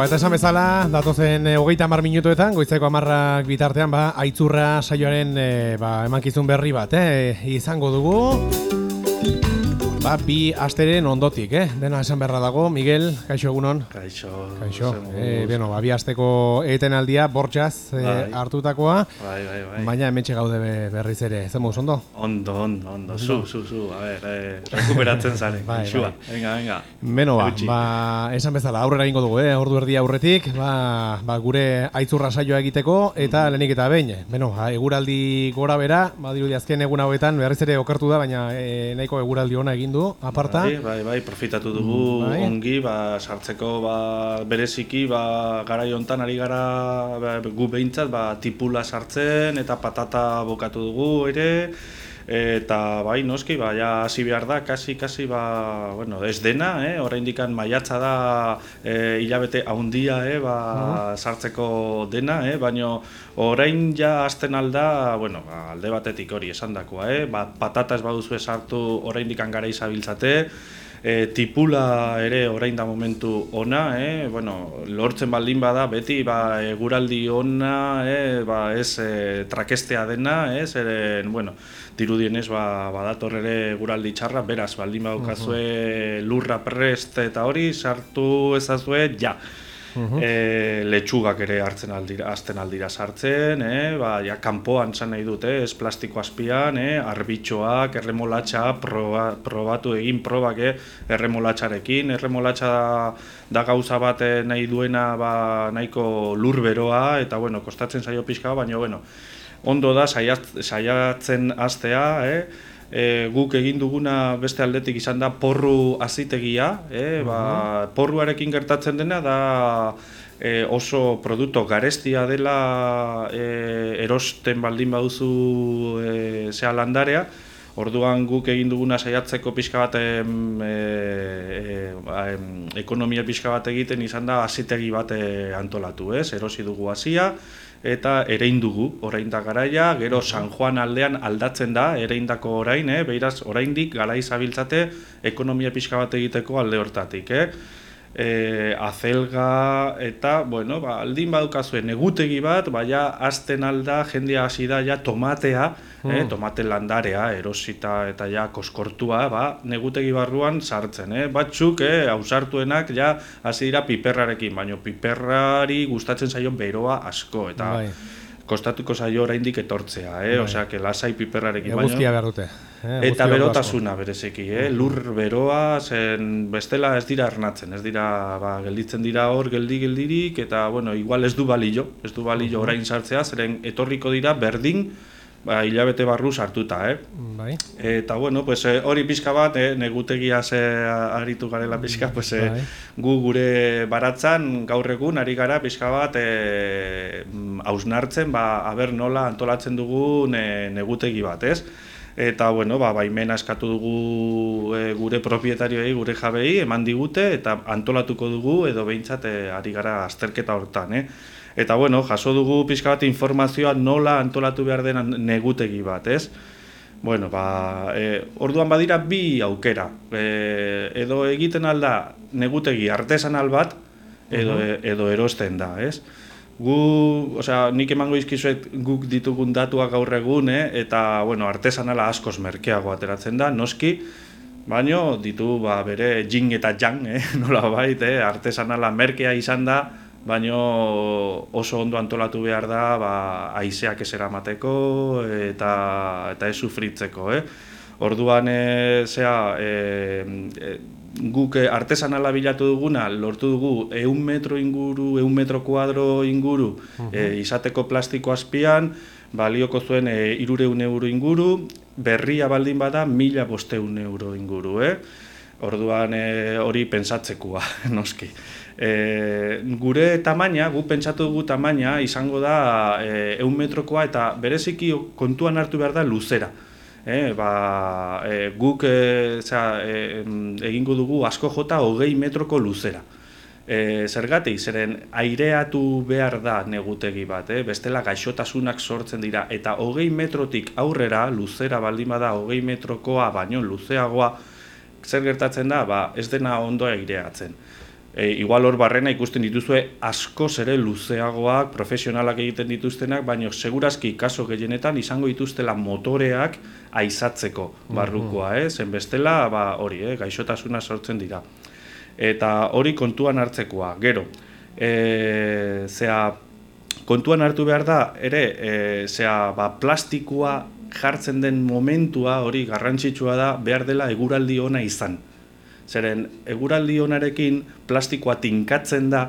ba, eta esan bezala, datozen e, hogeita mar minutuetan, goizeko amarrak bitartean, ba, aitzurra saioaren e, ba, emankizun berri bat, eh, izango dugu. Ba, bi asteren ondotik, eh? Dena esan beharra dago, Miguel, kaixo egunon? Kaixo. Kaixo. Eh, bueno, ba, bi asteko etenaldia bortxaz eh, bai. hartutakoa. Bai, bai, bai. Baina hementxe gaude berriz ere, zen muz, ondo? Ondo, ondo, ondo. Zu, zu, zu. A ver, eh, rekuperatzen zare. bai, bai. Venga, venga. Beno, ba, ba, esan bezala, aurrera ingo dugu, eh? Ordu erdia aurretik, ba, ba, gure aitzurra saioa egiteko, eta mm lehenik eta behin. Beno, ba, eguraldi gora bera, ba, dirudi azken egun hauetan, berriz ere okartu da, baina e, nahiko eguraldi ona egin egin du, aparta. Bai, bai, bai, profitatu dugu bai. ongi, ba, sartzeko ba, bereziki, ba, gara jontan ari gara ba, gu behintzat, ba, tipula sartzen eta patata bokatu dugu ere, eta bai, noski, ba, ja hasi behar da, kasi, kasi, ba, bueno, ez dena, eh? orain dikan maiatza da e, hilabete haundia, eh? ba, sartzeko dena, eh? baina orain ja hasten alda, bueno, ba, alde batetik hori esan dakoa, eh? ba, patata ez baduzu sartu orain dikan gara izabiltzate, e, tipula ere orain da momentu ona, eh? bueno, lortzen baldin bada, beti ba, eguraldi ona, eh? ba, ez e, trakestea dena, eh? zeren, bueno, dirudienez ba, badator ere eguraldi txarra, beraz, baldin badukazue lurra prest eta hori, sartu ezazue, ja. E, letxugak ere hartzen aldira, azten aldira sartzen, e, ba, ja, kanpoan zan nahi dute, ez plastiko azpian, e, arbitxoak, erremolatxa, proba, probatu egin probak e, erremolatxarekin, erremolatxa da, gauza bat nahi duena ba, nahiko lur beroa, eta bueno, kostatzen zaio pixka, baina bueno, ondo da saiatzen astea, eh? E, guk egin duguna beste aldetik izan da porru azitegia, e, ba, mhm. porruarekin gertatzen dena da e, oso produktu garestia dela e, erosten baldin baduzu e, zea landarea, Orduan guk egin duguna saiatzeko pixka bat em, e, e, ba, ekonomia pixka bat egiten izan da azitegi bat antolatu, ez? Erosi dugu hasia, eta erein dugu orain da garaia, gero San Juan aldean aldatzen da ereindako orain, eh? behiraz oraindik garai zabiltzate ekonomia pixka bat egiteko alde hortatik. Eh? E, azelga eta, bueno, ba, aldin badukazuen negutegi bat, baina azten alda jendea hasi da ja tomatea, eh, hmm. tomate landarea, erosita eta ja koskortua, ba, negutegi barruan sartzen, eh? batzuk, eh, ausartuenak ja hasi dira piperrarekin, baina piperrari gustatzen zaio beroa asko, eta bai. kostatuko zaio oraindik etortzea, eh? Bai. osea, que lasai piperrarekin. Eguzkia behar dute. Eh, eta berotasuna berezeki, eh? lur beroa, zen bestela ez dira ernatzen, ez dira, ba, gelditzen dira hor, geldi geldirik, eta, bueno, igual ez du balillo, ez du balillo orain sartzea, zeren etorriko dira berdin, ba, hilabete barru sartuta, eh? Bai. Eta, bueno, pues, eh, hori pixka bat, eh, negutegia ze aritu garela pixka, pues, eh, bai. gu gure baratzan gaur egun ari gara pixka bat eh, hausnartzen, ba, aber nola antolatzen dugu ne, negutegi bat, ez? Eta, bueno, ba, baimena eskatu dugu e, gure propietarioei, gure jabei, eman digute, eta antolatuko dugu, edo behintzat, e, ari gara azterketa hortan, eh? Eta bueno, jaso dugu pixka bat informazioa nola antolatu behar dena negutegi bat, ez? Bueno, ba, e, orduan badira bi aukera. E, edo egiten alda negutegi artesanal bat, edo, uh edo erosten da, ez? Gu, osea, nik emango izkizuet guk ditugun datuak gaur egun, eh? eta, bueno, artesanala askoz merkeago ateratzen da, noski, baino ditu, ba, bere jing eta jang, eh? nola bait, eh? artesanala merkea izan da, baino oso ondo antolatu behar da ba, aizeak ez eramateko eta, eta ez sufritzeko. Eh? Orduan, e, zera, e, guk artesanala bilatu duguna, lortu dugu eun metro inguru, eun metro kuadro inguru uh izateko plastiko azpian, balioko zuen e, irureun euro inguru, berria baldin bada mila bosteun euro inguru. Eh? Orduan hori pensatzekoa, noski e, gure tamaina, gu pentsatu dugu tamaina, izango da e, eun metrokoa eta bereziki kontuan hartu behar da luzera. E, ba, e, guk e, za, e, egingo dugu asko jota hogei metroko luzera. E, zergatik, zeren aireatu behar da negutegi bat, eh? bestela gaixotasunak sortzen dira, eta hogei metrotik aurrera, luzera baldin bada hogei metrokoa, baino luzeagoa, zer gertatzen da, ba, ez dena ondo aireatzen. E, igual hor barrena ikusten dituzue askoz ere luzeagoak, profesionalak egiten dituztenak, baina segurazki kaso gehienetan izango dituztela motoreak aizatzeko barrukoa, eh? zen bestela ba, hori, eh? gaixotasuna sortzen dira. Eta hori kontuan hartzekoa, gero, e, zea, kontuan hartu behar da, ere, e, zea, ba, plastikoa jartzen den momentua hori garrantzitsua da behar dela eguraldi ona izan. Zeren, eguraldi honarekin plastikoa tinkatzen da,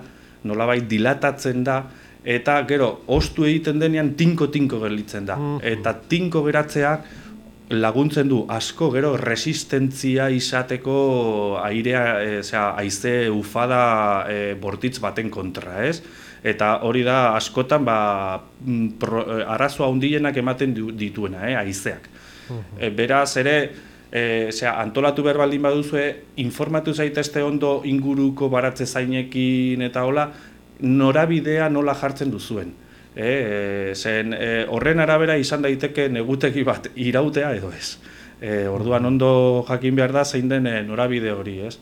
nolabait dilatatzen da, eta gero, ostu egiten denean tinko-tinko gelditzen da. Eta tinko geratzeak laguntzen du asko gero resistentzia izateko airea, e, aize ufada e, bortitz baten kontra, ez? Eta hori da askotan ba, mm, pro, e, arazoa hundienak ematen dituena, eh, aizeak. E, beraz ere, e, zera, antolatu behar baldin baduzue, informatu zaitezte ondo inguruko baratze zainekin eta hola, norabidea nola jartzen duzuen. E, zen, e, horren arabera izan daiteke negutegi bat irautea edo ez. E, orduan ondo jakin behar da zein den norabide hori, ez?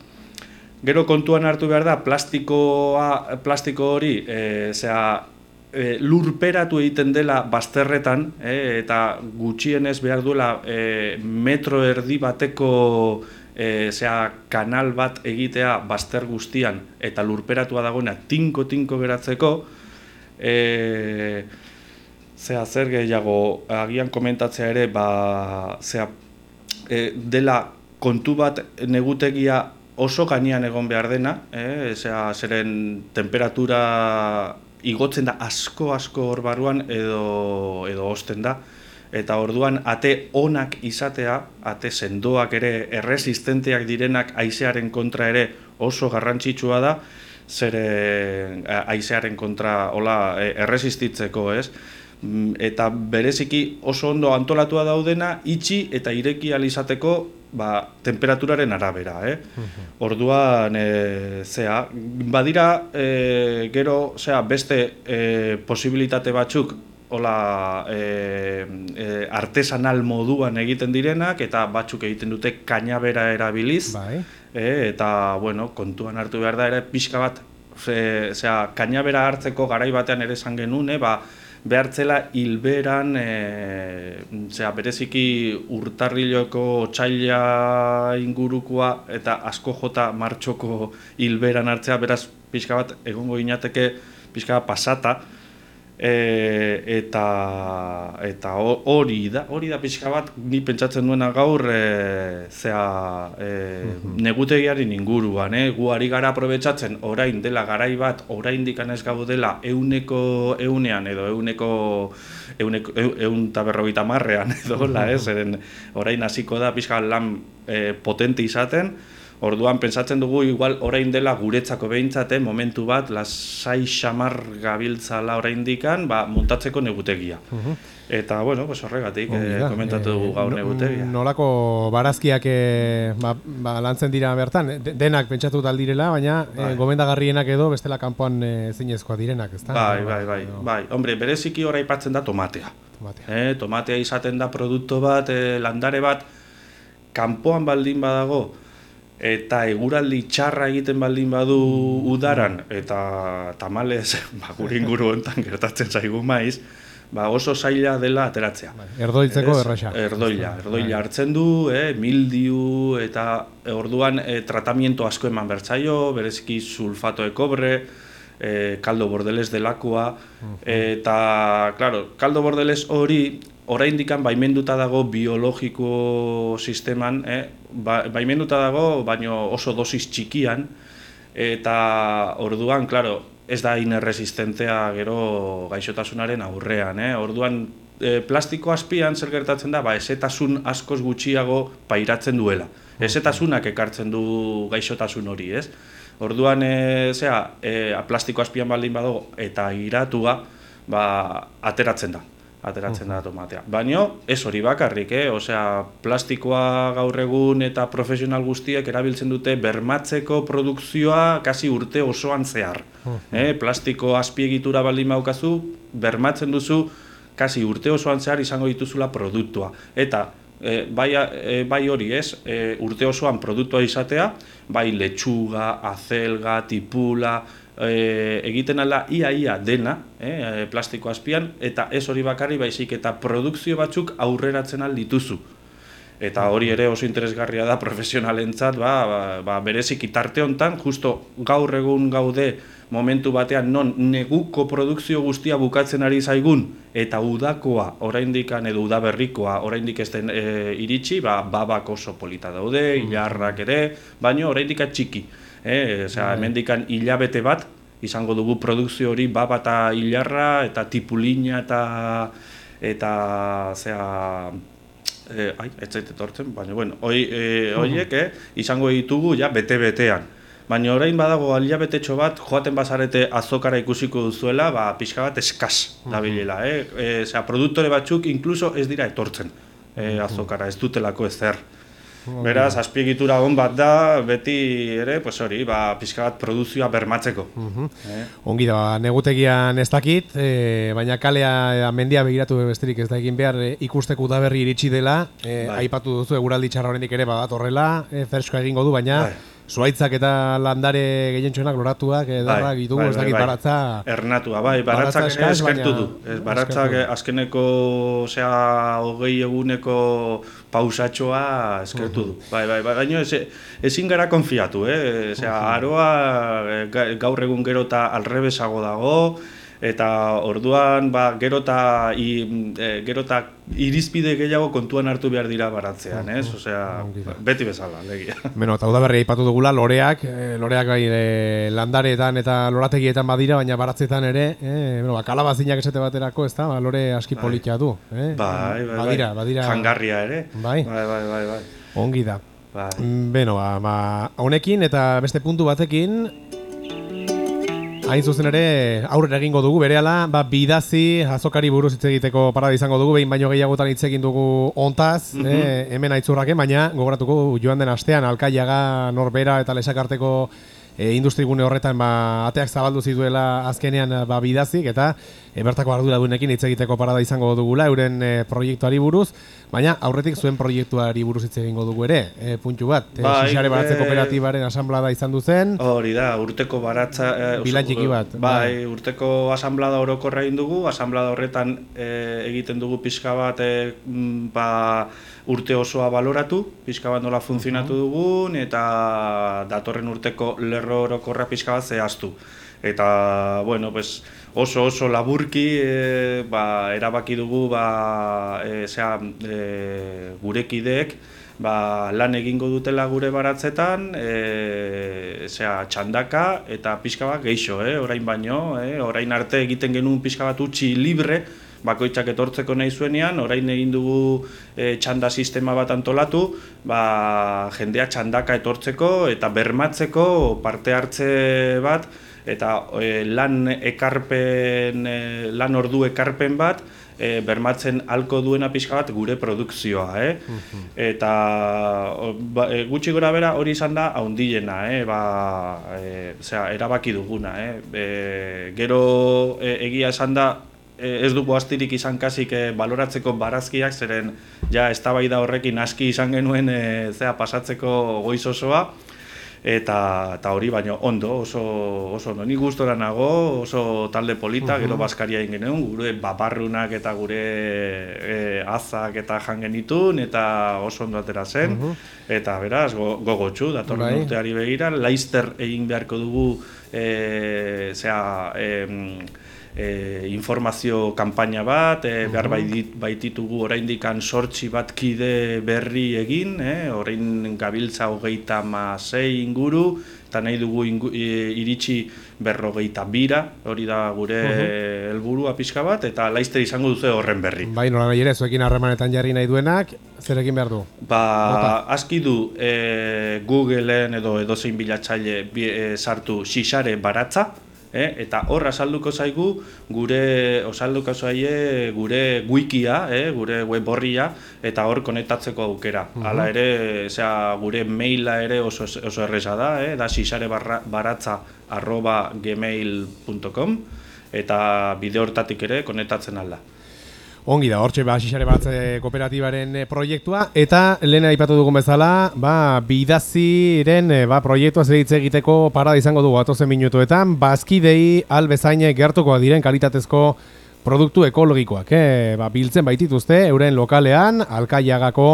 Gero kontuan hartu behar da plastikoa, plastiko hori, e, zera, e, lurperatu egiten dela bazterretan e, eta gutxienez behar duela e, metro erdi bateko e, kanal bat egitea bazter guztian eta lurperatua dagoena tinko-tinko geratzeko e, zea zer gehiago agian komentatzea ere ba, zea, e, dela kontu bat negutegia oso gainean egon behar dena, eh, zera, zeren temperatura igotzen da asko asko hor barruan edo edo osten da eta orduan ate onak izatea, ate sendoak ere erresistenteak direnak haizearen kontra ere oso garrantzitsua da, zer haizearen kontra hola e, erresistitzeko, ez? Mm, eta bereziki oso ondo antolatua daudena itxi eta ireki izateko ba, temperaturaren arabera, eh? Orduan, e, zea, badira, e, gero, zea, beste e, posibilitate batzuk, hola, e, e, artesanal moduan egiten direnak, eta batzuk egiten dute kainabera erabiliz, bai. e, eta, bueno, kontuan hartu behar da, ere, pixka bat, ze, zea, kainabera hartzeko garai batean ere esan genuen, ba, behartzela hilberan e, zera, bereziki urtarriloko txaila ingurukoa eta asko jota martxoko hilberan hartzea beraz pixka bat egongo inateke pixka pasata E, eta eta hori da hori da pixka bat ni pentsatzen duena gaur e, zea e, negutegiaren inguruan eh? gu ari gara aprobetsatzen orain dela garai bat orain dikanez gau dela euneko eunean edo euneko euneko eun taberrogeita marrean edo la, eh? Zeren, orain hasiko da pixka lan e, potente izaten Orduan pentsatzen dugu igual orain dela guretzako behintzate momentu bat lasai xamar gabiltzala oraindikan ba montatzeko negutegia. Uh Eta bueno, pues horregatik eh, komentatu dugu gaur negutegia. Nolako barazkiak eh, ba, ba, lantzen dira bertan, denak pentsatu tal direla, baina eh, bai. gomendagarrienak edo bestela kanpoan eh, zeinezkoa direnak, ezta? Bai, bai, bai, bai. Hombre, bereziki ora aipatzen da tomatea. Tomatea. Eh, tomatea izaten da produktu bat, eh, landare bat kanpoan baldin badago, eta eguraldi txarra egiten baldin badu udaran eta tamalez ba, gure inguru hontan gertatzen zaigu maiz, ba, oso zaila dela ateratzea. Bai, erdoitzeko erraxa. Erdoila, erdoila bai. hartzen du, eh, mildiu eta orduan eh, tratamiento asko eman bertzaio, bereziki sulfato de kobre, eh, kaldo bordeles delakoa, eta, claro, kaldo bordeles hori oraindikan baimenduta dago biologiko sisteman, eh, ba, baimenduta dago, baino oso dosis txikian, eta orduan, claro, ez da inerresistentea gero gaixotasunaren aurrean, eh? Orduan, e, plastiko azpian zer gertatzen da, ba, esetasun askoz gutxiago pairatzen duela. Esetasunak ekartzen du gaixotasun hori, ez? Orduan, e, zera, e, plastiko azpian baldin badago eta iratua, ba, ateratzen da ateratzen da tomatea. Baina ez hori bakarrik, eh? Osea, plastikoa gaur egun eta profesional guztiek erabiltzen dute bermatzeko produkzioa kasi urte osoan zehar. Eh? Plastiko azpiegitura baldin maukazu, bermatzen duzu kasi urte osoan zehar izango dituzula produktua. Eta e, bai, e, bai hori ez, e, urte osoan produktua izatea, bai letxuga, azelga, tipula, e, egiten ala ia-ia dena, e, plastiko azpian, eta ez hori bakarri baizik eta produkzio batzuk aurreratzen aldituzu. Eta hori ere oso interesgarria da profesionalentzat, ba, ba, ba berezik hontan, justo gaur egun gaude momentu batean non neguko produkzio guztia bukatzen ari zaigun eta udakoa oraindikan edo udaberrikoa oraindik ez den e, iritsi, ba babak oso polita daude, mm. ilarrak ere, baino oraindik txiki. Eh, osea, bai. hemendikan ilabete bat izango dugu produkzio hori baba eta ilarra eta tipulina eta eta zea eh ai, ez zait etortzen, baina bueno, hoi eh hoiek eh izango ditugu ja bete betean. Baina orain badago aliabetetxo bat, joaten bazarete azokara ikusiko duzuela, ba, pixka bat eskas dabilela. Eh? E, zera, produktore batzuk inkluso ez dira etortzen e, azokara, ez dutelako ezer. Beraz, azpiegitura hon bat da, beti ere, pues hori, ba, pixka bat produzioa bermatzeko. eh? Ongi da, negutegian ez dakit, e, baina kalea mendia begiratu besterik ez da egin behar e, ikusteko da berri iritsi dela, e, bai. aipatu duzu, eguraldi txarra horrendik ere badat horrela, e, ferskoa egingo du, baina... Bai. Zuaitzak eta landare gehientxoenak loratuak edarrak bai, ditugu, bai, ez dakit bai, baratza... Ernatua, bai, baratzak ere eskertu du. Ez, baratzak azkeneko, osea, hogei eguneko pausatxoa eskertu du. Bai, bai, bai, gaino ezin gara konfiatu, eh? Osea, aroa eh, gaur egun gero eta alrebesago dago, eta orduan ba, gero eta e, irizpide gehiago kontuan hartu behar dira baratzean, ez? Osea, beti bezala, legia. Beno, eta udaberri aipatu dugula, loreak, e, loreak bai e, landareetan eta lorategietan badira, baina baratzetan ere, e, bueno, ba, kalabazinak esate baterako, ez da, ba, lore aski bai. politia du. Eh? Bai, bai, bai, badira, badira. Jangarria ere. Bai, bai, bai, bai. bai. Ongi da. Bai. Beno, ba, ba, honekin eta beste puntu batekin, Hain zuzen ere, aurrera egingo dugu, berehala, ba, bidazi, azokari buruz hitz egiteko parada izango dugu, behin baino gehiagotan hitz egin dugu ontaz, mm hemen aitzurrake, baina gogoratuko joan den astean, alkaiaga, norbera eta lesakarteko e, industrigune horretan ba, ateak zabaldu zituela azkenean ba, bidazik eta e, bertako ardura duenekin hitz egiteko parada izango dugula euren e, proiektuari buruz, baina aurretik zuen proiektuari buruz hitz egingo dugu ere, e, puntu bat, e, bai, Xixare Baratze e, Kooperatibaren asamblada izan duzen. Hori da, urteko baratza... E, bat. Bai, bai, urteko asamblada orokorra egin dugu, asamblada horretan e, egiten dugu pixka bat e, ba, urte osoa baloratu, pixka bat nola funtzionatu dugun, eta datorren urteko lerro orokorra pixka bat zehaztu. Eta, bueno, pues, oso oso laburki e, ba, erabaki dugu ba, e, zera, e, gurekideek ba, lan egingo dutela gure baratzetan, e, zera, txandaka eta pixka bat geixo, eh? orain baino, eh? orain arte egiten genuen pixka bat utxi libre, bakoitzak etortzeko nahi zuenean, orain egin dugu e, txanda sistema bat antolatu, ba, jendea txandaka etortzeko eta bermatzeko parte hartze bat, eta e, lan ekarpen, e, lan ordu ekarpen bat, e, bermatzen halko duena pixka bat gure produkzioa, eh? Eta ba, e, gutxi gora bera hori izan da haundilena, eh? Ba, e, erabaki duguna, eh? E, gero e, egia esan da ez dugu astirik izan kasik e, baloratzeko barazkiak, zeren ja eztabaida horrekin aski izan genuen e, zea pasatzeko goiz osoa, eta, eta hori baino ondo, oso, oso noni gustora nago, oso talde polita, gero baskaria egin genuen, gure babarrunak eta gure e, azak eta jangen itun, eta oso ondo atera zen, eta beraz, go, gogotxu, datorren bai. urteari begira, laizter egin beharko dugu, e, zea, e, e, informazio kanpaina bat, e, behar baititugu oraindik sortzi bat kide berri egin, e, orain gabiltza hogeita zei inguru, eta nahi dugu ingu, e, iritsi berrogeita bira, hori da gure helburua pixka bat, eta laizter izango duzu horren berri. Bai, nola nahi ere, zuekin harremanetan jarri nahi duenak, zer egin behar du? Ba, aski du e, Googleen edo edozein bilatzaile e, sartu xixare baratza, eh? eta hor azalduko zaigu gure osalduko zaie gure wikia, eh? gure web horria eta hor konektatzeko aukera. Uh Hala ere, osea, gure maila ere oso oso erresa da, eh? da sisarebaratza@gmail.com eta bide hortatik ere konektatzen alda. Ongi da, hortxe ba, xixare batze kooperatibaren e, proiektua, eta lehen aipatu dugun bezala, ba, bidaziren e, ba, proiektua zer egiteko parada izango dugu atozen minutuetan, bazkidei albezaine gertukoa diren kalitatezko produktu ekologikoak, eh? ba, biltzen baitituzte, euren lokalean, alkaiagako,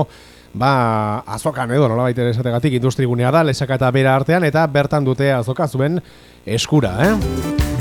ba, azokan edo, nola baita esategatik, industrigunea da, lesaka eta bera artean, eta bertan dute azoka zuen eskura, eh?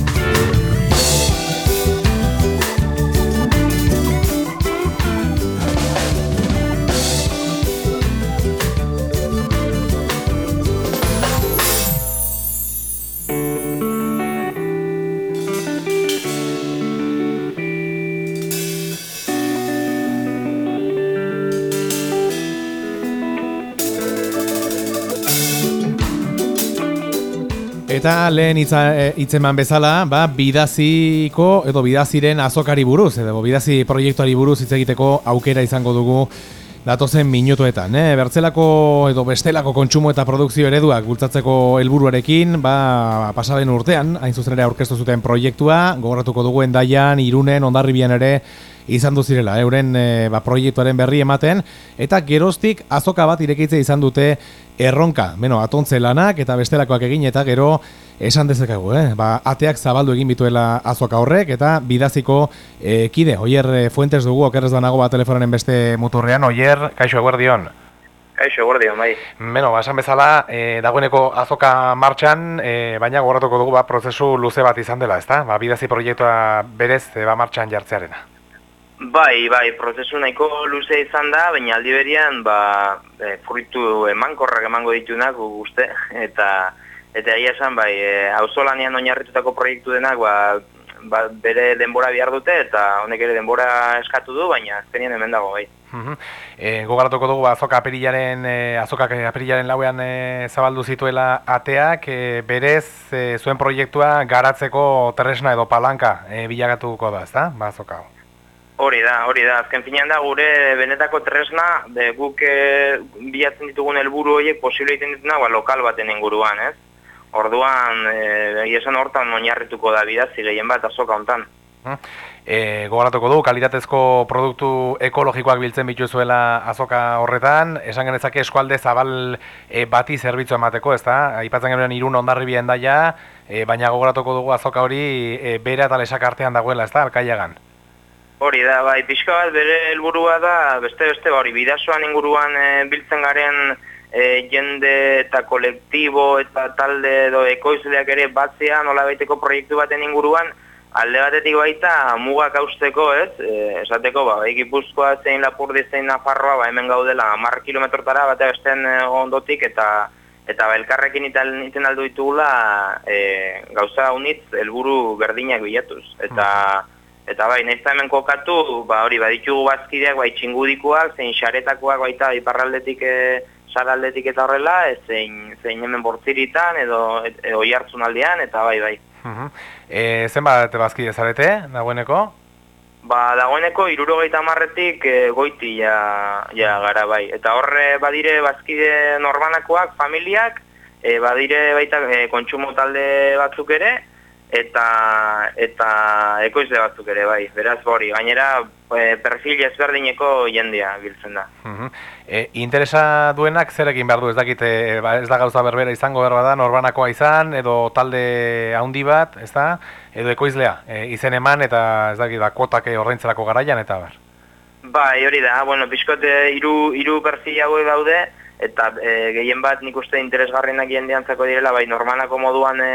Eta lehen hitzeman bezala, ba, bidaziko edo bidaziren azokari buruz, edo bidazi proiektuari buruz hitz egiteko aukera izango dugu datozen minutuetan. Eh? Bertzelako edo bestelako kontsumo eta produkzio ereduak bultzatzeko helburuarekin, ba, pasaren urtean, hain zuzen ere aurkeztu zuten proiektua, gogoratuko dugu endaian, irunen, ondarribian ere, izan duzirela, euren e, ba, proiektuaren berri ematen, eta geroztik azoka bat irekitze izan dute erronka, beno, atontze lanak eta bestelakoak egin eta gero esan dezakegu, eh? ba, ateak zabaldu egin bituela azoka horrek eta bidaziko e, kide, oier e, fuentes dugu, okerrez banago bat telefonen beste muturrean, oier, kaixo eguerdion. Kaixo eguerdion, bai. Beno, ba, esan bezala, e, dagoeneko azoka martxan, e, baina gogoratuko dugu, ba, prozesu luze bat izan dela, ezta? Ba, bidazi proiektua berez, e, ba, martxan jartzearena. Bai, bai, prozesu nahiko luze izan da, baina aldi berian, ba, e, fruitu emankorrak emango ditunak guzte, eta eta egia esan, bai, e, auzolanean oinarritutako proiektu denak, ba, ba, bere denbora bihar dute, eta honek ere denbora eskatu du, baina azkenien hemen dago, bai. E, gogaratuko dugu, azoka aperilaren, e, azokak aperilaren lauean e, zabaldu zituela ateak, e, berez, e, zuen proiektua garatzeko tresna edo palanka e, bilagatuko da, ez da, ba, azoka Hori da, hori da. Azken finean da gure benetako tresna, de guk e, bilatzen ditugun helburu horiek posible egiten dituna ba, lokal baten inguruan, ez? Orduan, eh esan hortan oinarrituko da bidazi gehien bat azoka hontan. E, gogoratuko du, kalitatezko produktu ekologikoak biltzen bituzuela azoka horretan, esan genezake eskualde zabal e, bati zerbitzu emateko, ez da? Aipatzen genuen irun ondarri bien daia, e, baina gogoratuko dugu azoka hori e, bera eta lesak artean dagoela, ez da, alkaiagan? Hori da, bai, pixka bat bere helburua da, beste beste hori, bidazoan inguruan e, biltzen garen e, jende eta kolektibo eta talde edo ekoizleak ere batzea nola baiteko proiektu baten inguruan, alde batetik baita mugak austeko, ez? E, esateko, ba, ekipuzkoa zein lapurdi zein nafarroa, ba, hemen gaudela, mar kilometrotara batea besten e, ondotik eta eta ba, elkarrekin iten aldo ditugula e, gauza unitz helburu berdinak bilatuz. Eta... Mm. Eta bai, nahiz hemen kokatu, ba hori, baditugu bazkideak, bai txingudikoak, zein xaretakoak baita iparraldetik e, saraldetik eta horrela, e, zein, zein hemen bortziritan edo, edo aldean, eta bai, bai. Uh -huh. e, zen bat bazkide zarete, dagoeneko? Ba, dagoeneko irurogeita marretik e, goiti ja, ja gara bai. Eta horre badire bazkide norbanakoak, familiak, e, badire baita e, kontsumo talde batzuk ere, eta eta ekoizle batzuk ere bai, beraz hori, gainera e, perfil ezberdineko jendea biltzen da. Uh e, interesa duenak zer egin behar du, ez dakit, e, ba, ez da gauza berbera izango berba da, norbanakoa izan, edo talde handi bat, ez da, edo ekoizlea, e, izen eman eta ez dakit, da, kotake horreintzerako garaian eta ber. Bai, hori da, bueno, bizkote iru, iru perfil hauek daude, eta e, gehien bat nik uste interesgarrienak jendeantzako direla, bai normalako moduan e,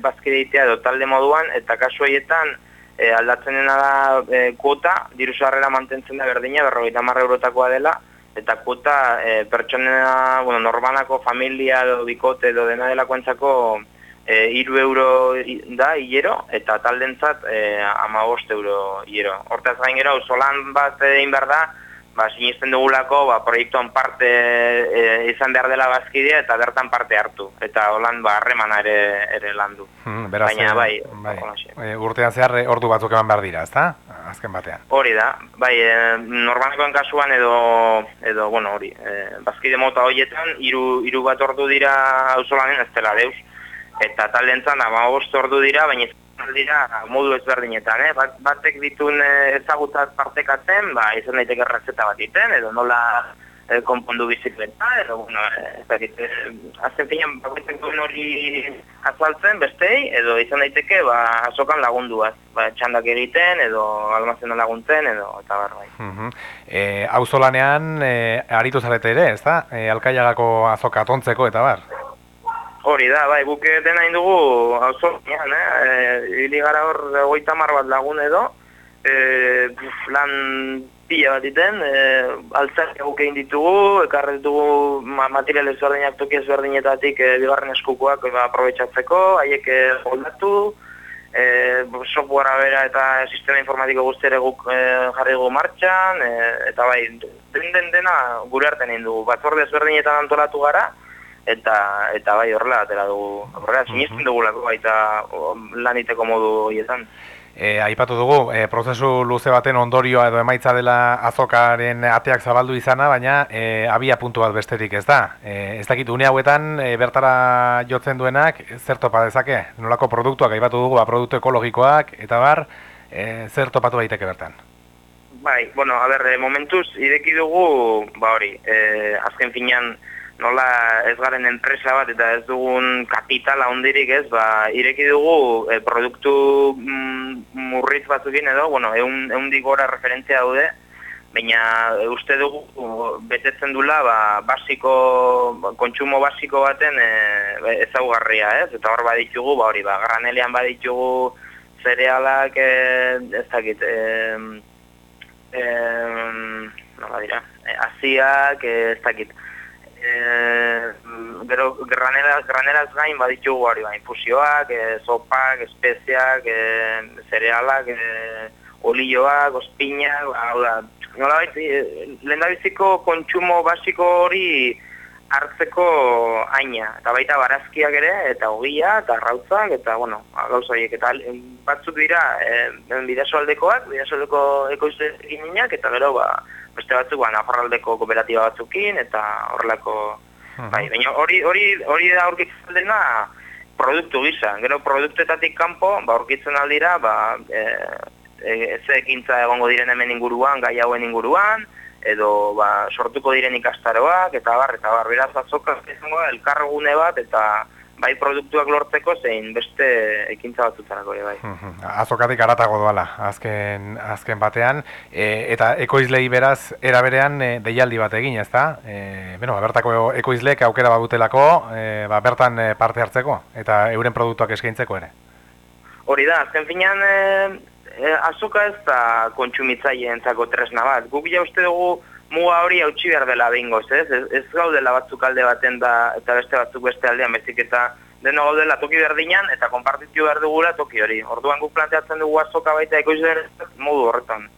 bazkide edo talde moduan, eta kasu haietan e, aldatzen dena da e, kuota, diru mantentzen da berdina, berrogeita marra eurotakoa dela, eta kuota e, pertsonena, bueno, normalako familia edo bikote edo dena dela kuentzako e, iru euro da hilero, eta taldentzat e, ama euro hilero. Hortaz gain gero, solan bat egin behar da, ba, sinisten dugulako ba, proiektuan parte e, izan behar dela bazkidea eta bertan parte hartu. Eta holan ba, harremana ere, ere landu. Hmm, beraz, Baina, bai, bai. E, urtean zehar ordu batzuk eman behar dira, ezta? Azken batean. Hori da, bai, e, kasuan edo, edo bueno, hori, e, bazkide mota horietan, hiru hiru bat ordu dira hausolanen ez dela deus. Eta talentzan, ama ordu dira, baina dira modu ezberdinetan, eh? Bat, batek ditun ezagutzat partekatzen, ba, izan daiteke errazeta bat iten, edo nola e, konpondu bizikleta, edo, bueno, ez da, azken finean, bakoitzen duen hori azaltzen bestei, edo izan daiteke, ba, azokan lagunduaz, ba, txandak egiten, edo almazena laguntzen, edo, eta bar, bai. Uh -huh. e, Auzolanean, e, aritu zarete ere, ez da? E, alkaiagako azoka tontzeko, eta bar? Hori da, bai, buke dena indugu auzolanean, eh? E, gara hor, goita bat lagun edo, e, lan pila bat iten, e, altzak eguk egin ditugu, ekarre ditugu ma, material ezberdinak toki ezberdinetatik e, bigarren eskukoak e, aprobetsatzeko, haiek e, holdatu, e, softwarea bera eta sistema informatiko guztiare guk e, jarri dugu martxan, e, eta bai, den den dena gure artean egin dugu, batzorde ezberdinetan antolatu gara, eta eta bai horrela atera dugu, horrela sinisten dugu lako baita laniteko modu horietan. E, aipatu dugu, e, prozesu luze baten ondorioa edo emaitza dela azokaren ateak zabaldu izana, baina e, abia puntu bat besterik ez da. E, ez dakit, une hauetan e, bertara jotzen duenak, zer topa dezake? Nolako produktuak aipatu dugu, ba, produktu ekologikoak, eta bar, e, zer topatu daiteke bertan? Bai, bueno, a ber, momentuz, ideki dugu, ba hori, e, azken finean, nola ez garen enpresa bat eta ez dugun kapitala ondirik ez, ba, ireki dugu e, produktu mm, murriz batzukin edo, bueno, egun, egun digora referentzia daude, baina uste dugu betetzen dula ba, basiko, kontsumo basiko baten e, ezaugarria ez, eta hor baditugu, ba hori, ba, granelean baditugu zerealak e, ez dakit, e, e, nola dira, e, aziak, ez dakit, eh gero graneras graneras gain baditugu hori ba infusioak, eh sopak, espeziak, eh cerealak, eh olioak, ospinak, ba, hau da. Nolabait, eh, lehendabiziko kontsumo basiko hori hartzeko aina, eta baita barazkiak ere, eta ogia, eta rautzak, eta, bueno, ba, gauza horiek, eta batzuk dira, e, bidazo aldekoak, bidazo aldeko ekoiztekin eta gero, ba, beste batzuk ba Nafarroaldeko kooperatiba batzukin eta horrelako bai baina hori hori hori da aurkitzen dena produktu gisa. Gero produktuetatik kanpo ba aurkitzen aldira ba eh e, ze ekintza egongo diren hemen inguruan gai hauen inguruan edo ba sortuko diren ikastaroak eta bar eta bar beraz azoka izango elkargune bat eta bai produktuak lortzeko zein beste ekintza batzutarako ere bai. Azokatik aratago doala azken azken batean e, eta ekoizlei beraz era berean e, deialdi bat egin, ezta? Eh, bueno, ba, bertako ekoizleek aukera badutelako, e, ba, bertan e, parte hartzeko eta euren produktuak eskaintzeko ere. Hori da, azken finean e, e, azoka ez da kontsumitzaileentzako tresna bat. Guk ja uste dugu muga hori hautsi behar dela bingoz, ez? Ez, ez gaudela batzuk alde baten da, eta beste batzuk beste aldean bezik eta deno gaudela toki berdinan eta konpartitu behar dugula toki hori. Orduan guk planteatzen dugu azoka baita ekoizlea modu horretan.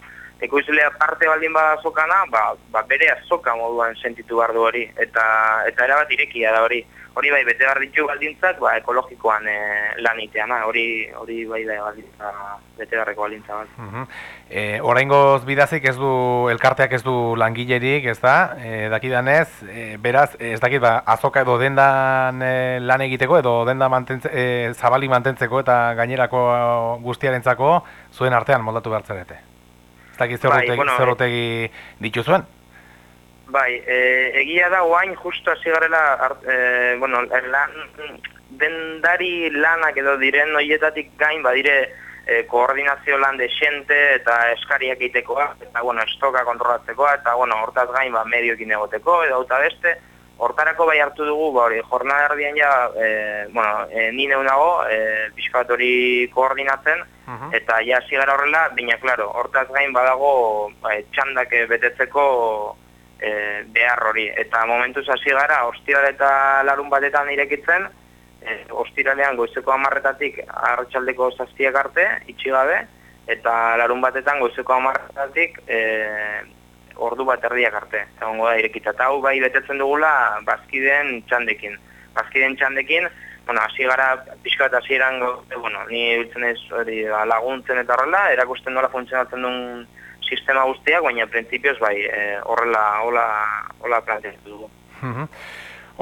Ekoizlea parte baldin bada azokana, ba, ba bere azoka moduan sentitu behar du hori. Eta, eta erabat irekia da hori hori bai bete behar ditu baldintzak ba, ekologikoan e, lan itean, hori, hori bai da baldintza, bete beharreko baldintza bat. Uh -huh. e, Oraingoz bidazik ez du, elkarteak ez du langilerik, ez da? E, dakidanez, e, beraz, ez dakit ba, azoka edo dendan e, lan egiteko edo denda mantentze, e, zabali mantentzeko eta gainerako guztiarentzako zuen artean moldatu behar zerete. Ez dakit zerrotegi, bai, bueno, e... dituzuen? Bai, e, egia da oain justu hasi garela e, bueno, lan, dendari lanak edo diren noietatik gain badire e, koordinazio lan de xente eta eskariak egitekoa eta bueno, estoka kontrolatzekoa eta bueno, hortaz gain ba, medioekin egoteko edo eta beste. Hortarako bai hartu dugu ba, hori, jornada erdian ja e, bueno, e, nine unago e, hori koordinatzen eta ja hasi gara horrela, baina klaro, hortaz gain badago ba, txandak betetzeko e, behar hori. Eta momentuz hasi gara, ostiral eta larun batetan irekitzen, e, ostiralean goizeko amarretatik arratxaldeko zaztiak arte, itxigabe, eta larun batetan goizeko amarretatik e, ordu bat erdiak arte. Egon da irekita. Eta hau bai betetzen dugula bazkideen txandekin. Bazkideen txandekin, bueno, hasi gara pixka eta hasi bueno, ni biltzen ez hori, laguntzen eta horrela, erakusten dola funtzionatzen duen sistema guztiak, baina printzipioz bai, e, horrela, hola, hola planteatu dugu.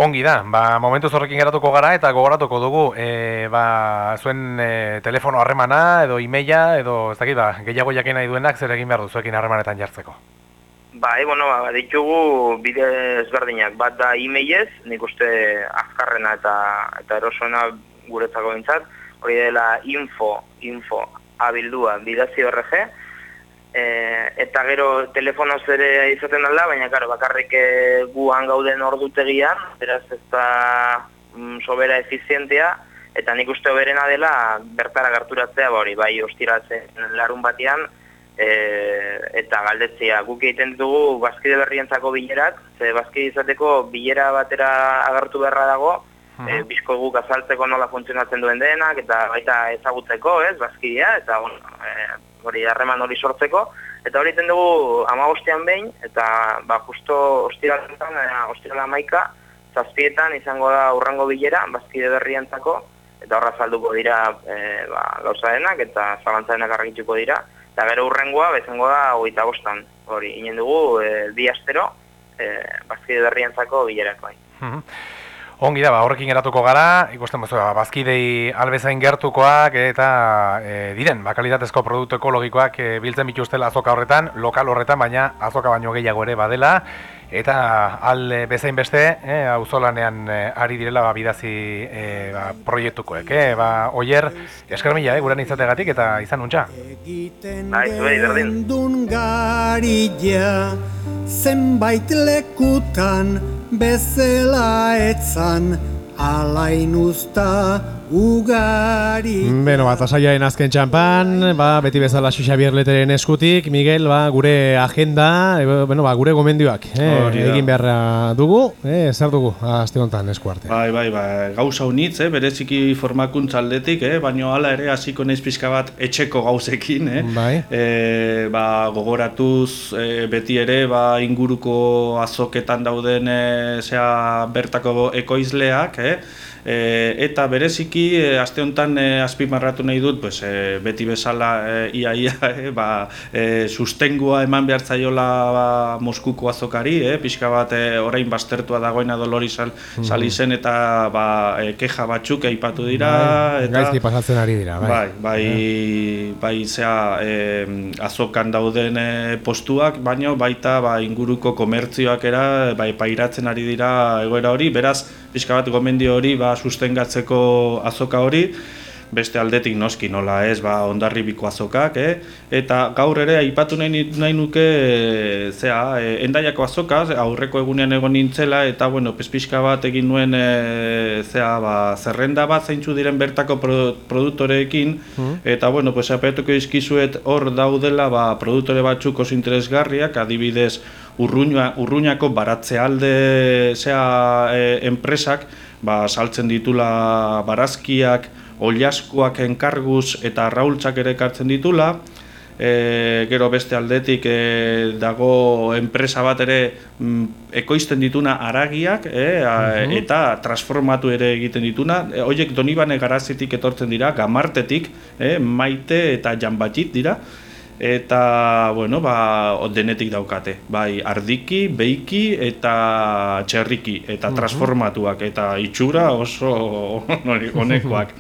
Ongi da, ba, momentu zorrekin geratuko gara eta gogoratuko dugu e, ba, zuen e, telefono harremana edo e-maila edo ez dakit ba, gehiago jakin nahi duenak zer egin behar du zuekin harremanetan jartzeko. Bai, bueno, ba, ditugu bide ezberdinak. Bat da e-mailez, nik uste azkarrena eta, eta erosona guretzako bintzat. Hori dela info, info, abildua, bidazio RG. E, eta gero telefonoz ere izaten alda, baina karo, bakarrik e, guan gauden ordutegian, beraz ez da mm, sobera efizientea, eta nik uste oberena dela bertara gerturatzea, ba hori, bai ostiratzen larun batean, e, eta galdetzea guk egiten dugu bazkide berrientzako bilerak, ze bazkide izateko bilera batera agertu beharra dago, uh -huh. e, bizko guk azaltzeko nola funtzionatzen duen denak, eta baita ezagutzeko, ez, bazkidea, eta bon, e, hori harreman hori sortzeko, eta hori egiten dugu amagostean behin, eta ba, justo ostiraletan, e, ostirala maika, zazpietan izango da urrango bilera, bazkide berrientzako, eta horra salduko dira e, ba, gauza denak, eta zabantzadenak argitzuko dira, eta gero urrengoa, bezango da, hogeita bostan, hori, inen dugu, e, bi astero, e, bazkide berrientzako bilerak bai. Ongi da, ba, horrekin eratuko gara, ikusten bozu, ba, bazkidei albezain gertukoak eta e, diren, ba, kalitatezko produktu ekologikoak e, biltzen bituztela azoka horretan, lokal horretan, baina azoka baino gehiago ere badela, eta al bezain beste, e, auzolanean e, ari direla ba, bidazi e, ba, proiektukoek, e, ba, oier, esker mila, e, guran izategatik eta izan nuntza. Bai, zuei, berdin. zenbait lekutan bezela etzan alain usta ugari Beno, bat, asaiaen azken txampan, ba, beti bezala Xabier Leteren eskutik, Miguel, ba, gure agenda, e, bueno, ba, gure gomendioak, eh, egin beharra dugu, eh, zer dugu, azte honetan esku arte. Bai, bai, bai, gauza unitz, eh, bereziki formakuntza aldetik, eh, baino hala ere hasiko naiz pixka bat etxeko gauzekin, eh, bai. e, ba, gogoratuz e, beti ere, ba, inguruko azoketan dauden, e, zea, bertako ekoizleak, eh, E, eta bereziki e, aste honetan e, azpimarratu nahi dut pues, e, beti bezala e, ia ia e, ba, e, sustengua eman behar zaiola ba, Moskuko azokari e, pixka bat e, orain bastertua dagoena dolori sal, mm sali zen eta ba, e, keja batzuk aipatu dira bai, eta, gaizki pasatzen ari dira bai, bai, bai, bai zea, e, azokan dauden e, postuak baino baita ba, inguruko komertzioak era bai, pairatzen ari dira egoera hori. Beraz pixka bat gomendio hori ba, sustengatzeko azoka hori, beste aldetik noski nola ez ba ondarribiko azokak, eh? eta gaur ere aipatu nahi, nahi nuke e, zea, e, endaiako azoka, aurreko egunean egon nintzela, eta bueno, pespiska bat egin nuen e, zea, ba, zerrenda bat zeintzu diren bertako pro, produktoreekin, mm. eta bueno, pues, apetuko izkizuet hor daudela ba, produktore batzuk oso interesgarriak, adibidez urruña, urruñako baratze alde zea, enpresak, ba, saltzen ditula barazkiak, oliaskoak enkarguz eta arraultzak ere ekartzen ditula. E, gero beste aldetik e, dago enpresa bat ere mm, ekoizten dituna aragiak e, eta transformatu ere egiten dituna. E, Oiek donibane garazitik etortzen dira, gamartetik, e, maite eta janbatit dira eta bueno, ba, denetik daukate. Bai, ardiki, beiki eta txerriki eta transformatuak eta itxura oso honekoak.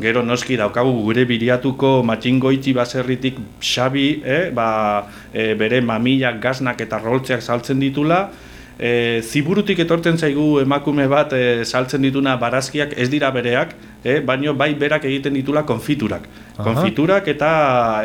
Gero noski daukagu gure biriatuko matxingoitzi baserritik Xabi, eh, ba, e, bere mamilak, gaznak eta roltzeak saltzen ditula, E, ziburutik etortzen zaigu emakume bat e, saltzen dituna barazkiak ez dira bereak, e, baino bai berak egiten ditula konfiturak. Aha. Konfiturak eta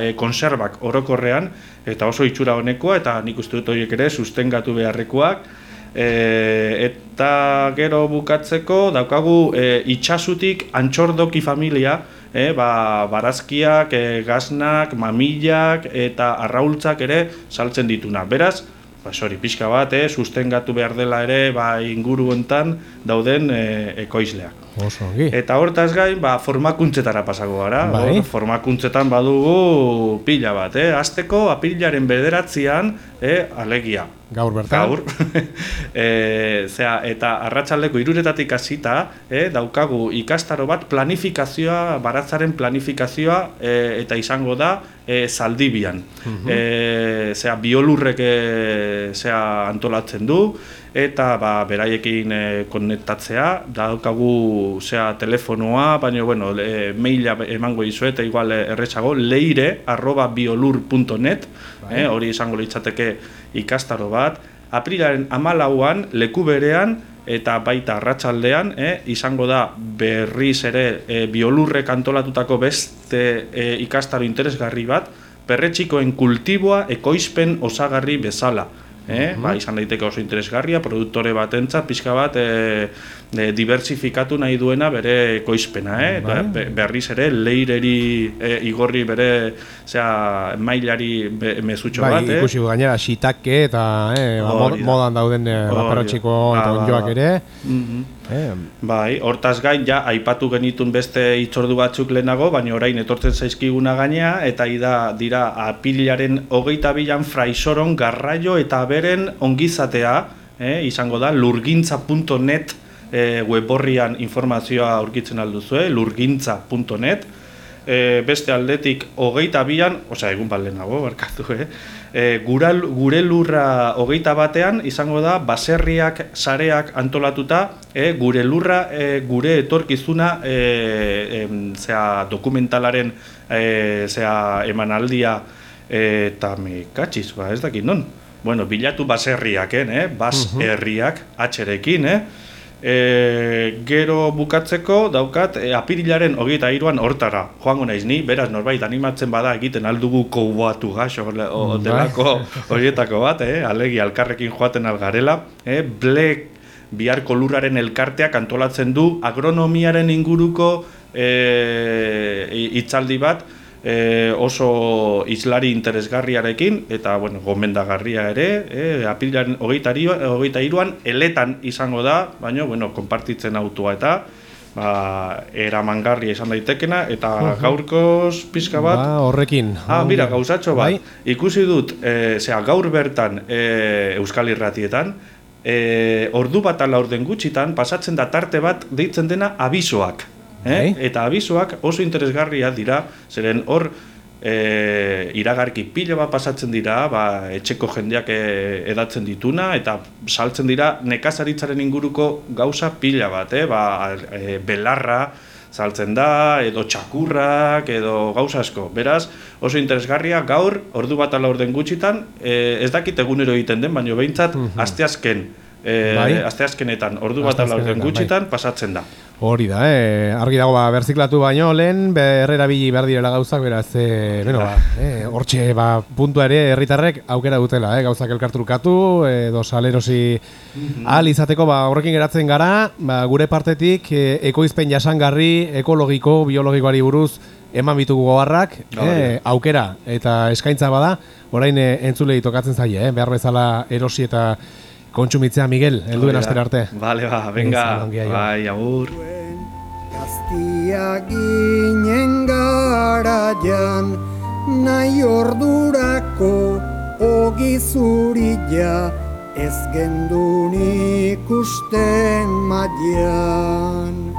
e, konservak orokorrean, eta oso itxura honekoa, eta nik uste dut horiek ere sustengatu beharrekoak. E, eta gero bukatzeko daukagu e, itxasutik antxordoki familia, e, ba, barazkiak, e, gaznak, mamilak eta arraultzak ere saltzen dituna. Beraz, ba, sorry, pixka bat, eh, sustengatu behar dela ere ba, inguru hontan dauden eh, ekoizleak. Oso, Eta hortaz gain, ba, formakuntzetara pasago gara. Bai. formakuntzetan badugu pila bat, eh? Azteko apilaren bederatzean, eh, alegia. Gaur bertan. Gaur. e, zera, eta arratsaldeko iruretatik hasita, eh, daukagu ikastaro bat planifikazioa, baratzaren planifikazioa, e, eta izango da, e, zaldibian. Uh zera, biolurrek e, zera, antolatzen du, eta ba, beraiekin e, konektatzea, daukagu zea telefonoa, baina bueno, e, maila emango izuet, igual erretxago, leire arroba biolur.net, eh, hori izango litzateke ikastaro bat, aprilaren amalauan, leku berean, eta baita arratsaldean eh, izango da berriz ere e, biolurrek antolatutako beste e, ikastaro interesgarri bat, perretxikoen kultiboa ekoizpen osagarri bezala. Eh? ba, izan daiteke oso interesgarria, produktore bat entzat, pixka bat e, e, diversifikatu nahi duena bere ekoizpena. Eh? Bai. Be, berriz ere, leireri e, igorri bere zera, mailari be, mezutxo bai, bat. Eh? Ikusi gainera, shitake eta eh, ba, modan dauden e, baparotxiko eta ba, onjoak ere. Mm Bai, hortaz gain, ja, aipatu genitun beste itzordu batzuk lehenago, baina orain etortzen zaizkiguna gainea, eta ida, dira apilaren hogeita bilan fraisoron garraio eta beren ongizatea, eh, izango da, lurgintza.net eh, weborrian informazioa aurkitzen alduzue, lurgintza.net, e, beste aldetik hogeita bian, osea egun bat lehenago, barkatu, eh? E, gura, gure lurra hogeita batean izango da baserriak sareak antolatuta e, gure lurra e, gure etorkizuna e, e, zea, dokumentalaren e, zea, emanaldia e, eta me katxiz, ba, ez dakit non bueno, bilatu baserriak, eh? baserriak, atxerekin, eh? E, gero bukatzeko daukat e, apirilaren hogeita iruan hortara joango naiz ni, beraz norbait animatzen bada egiten aldugu kouatu gaxo bai. delako horietako bat, eh? alegi alkarrekin joaten algarela, eh? blek biharko lurraren elkarteak antolatzen du agronomiaren inguruko e, itzaldi bat, e, oso islari interesgarriarekin eta bueno, gomendagarria ere, e, apilaren hogeita iruan, eletan izango da, baina bueno, konpartitzen autua eta ba, eramangarria izan daitekena, eta gaurkoz pizka bat... Ba, horrekin. Ah, mira, gauzatxo bat. Bai? Ikusi dut, e, zera, gaur bertan e, Euskal Irratietan, e, ordu bat ala orden gutxitan, pasatzen da tarte bat deitzen dena abisoak. Eh? Bai. Eta abisoak oso interesgarria dira, zeren hor e, iragarki pila bat pasatzen dira, ba, etxeko jendeak e, edatzen dituna, eta saltzen dira nekazaritzaren inguruko gauza pila bat, eh? ba, e, belarra, saltzen da, edo txakurrak, edo gauza asko. Beraz, oso interesgarria, gaur, ordu bat ala orden gutxitan, e, ez dakit egunero egiten den, baina behintzat, mm -hmm. asteazken, e, bai? asteazkenetan, ordu bat ala orden bai. gutxitan, pasatzen da. Hori da, eh? argi dago ba, berziklatu baino lehen, berrera bili behar direla gauzak, beraz, e, bueno, ba, e, hortxe ba, puntua ere herritarrek aukera dutela, eh? gauzak elkartrukatu, edo salerosi mm ahal izateko, ba, horrekin geratzen gara, ba, gure partetik, e, ekoizpen jasangarri, ekologiko, biologikoari buruz, eman bitugu gobarrak, e, aukera eta eskaintza bada, orain e, entzulei tokatzen zaie, eh? behar bezala erosi eta kontsumitzea Miguel, helduen astera arte. Vale, ba, venga. Bai, agur. Gaztia ginen garaian, nahi ordurako ogi zurila, ez gendun ikusten madian.